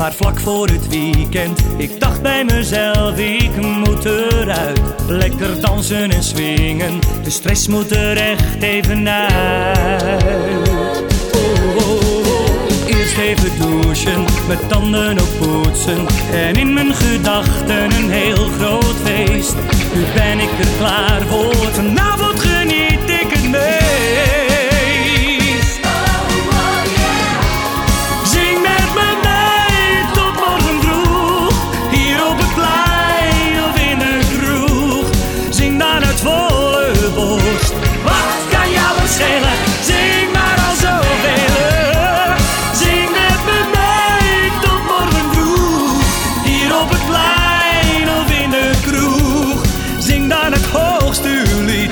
maar vlak voor het weekend. Ik dacht bij mezelf, ik moet eruit. Lekker dansen en swingen, de stress moet er echt even uit. Oh. Eerst even douchen, met tanden op poetsen. En in mijn gedachten een heel groot feest. Nu ben ik er klaar voor vanavond oogst u lied.